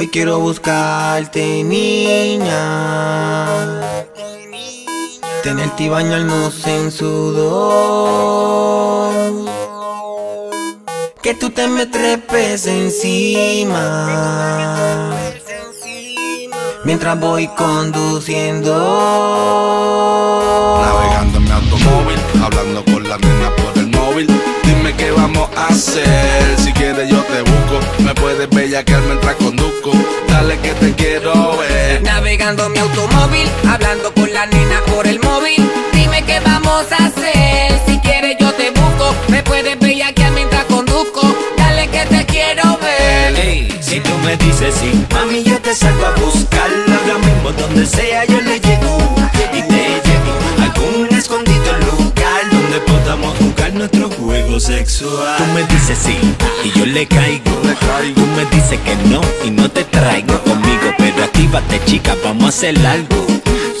Hoy quiero buscarte, niña. Tenerte y bañarnos en sudor. Que tú te me trepes encima. Mientras voy conduciendo. Navegando que te quiero ver. Navegando mi automóvil, hablando con la nena por el móvil. Dime qué vamos a hacer. Si quieres, yo te busco. Me puedes bellaquear mientras conduzco. Dale que te quiero ver. Si tú me dices sí, mami, yo te salgo a buscar. Ahora mismo, donde sea, yo le llego. Sexual. Tú me dices sí y yo le caigo. Tú me dices que no y no te traigo conmigo. Pero actívate, chica, vamos a hacer algo.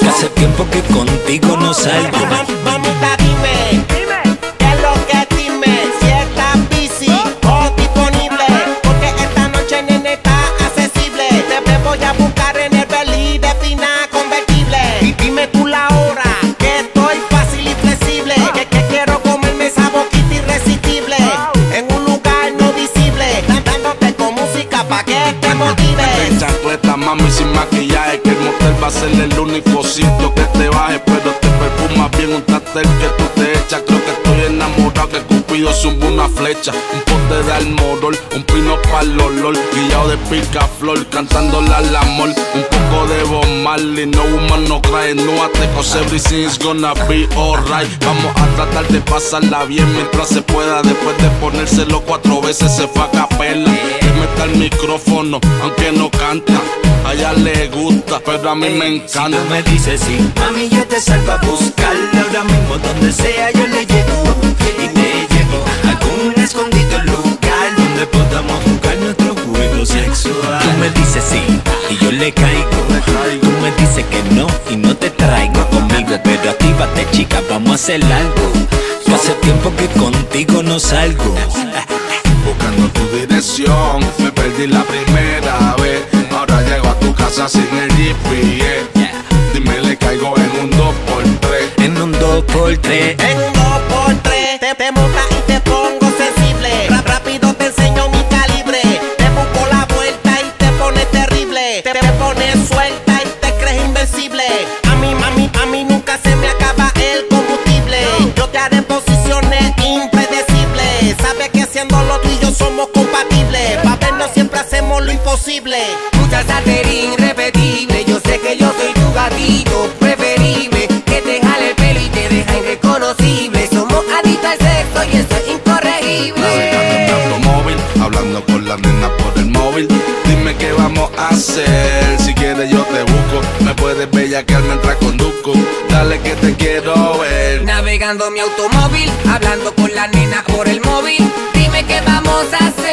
Que hace tiempo que contigo no salgo. Dime. El único sitio que te baje. Pero te perfumas bien un tatel que tú te echas. Creo que estoy enamorado. Que Cupido zumba una flecha. Un pote de almorol, un pino pa'l olor. Guillado de picaflor, cantándole al amor. Un poco de Bob. No woman, no cry. No te cause everything's gonna be alright. Vamos a tratar de pasarla bien mientras se pueda. Después de ponérselo cuatro veces se fue a capela. El micrófono, aunque no canta. A ella le gusta, pero a mí me Si encanta. tú me dices sí, mami, yo te salgo a buscar. Ahora mismo, donde sea, yo le llego. Y te llevo a algún escondido lugar donde podamos jugar nuestro juego sexual. Tú me dices sí y yo le caigo. Tú me dices que no y no te traigo conmigo. Pero actívate, chica, vamos a hacer algo. Que hace tiempo que contigo no salgo. Buscando tu dirección, me perdí la primera vez. Ahora llego a tu casa sin el GPS. Dime, le caigo en un 2x3. En un 2x3. En hacemos lo imposible. Mucha satería irrepetible. Yo sé que yo soy tu gatito preferible. Que te jale el pelo y te deja irreconocible. Somos adictos al sexo y eso es incorregible. Navegando en mi automóvil, hablando con la nena por el móvil. Dime qué vamos a hacer. Si quieres, yo te busco. Me puedes bellaquear mientras conduzco. Dale que te quiero ver. Navegando mi automóvil, hablando con la nena por el móvil. Dime qué vamos a hacer.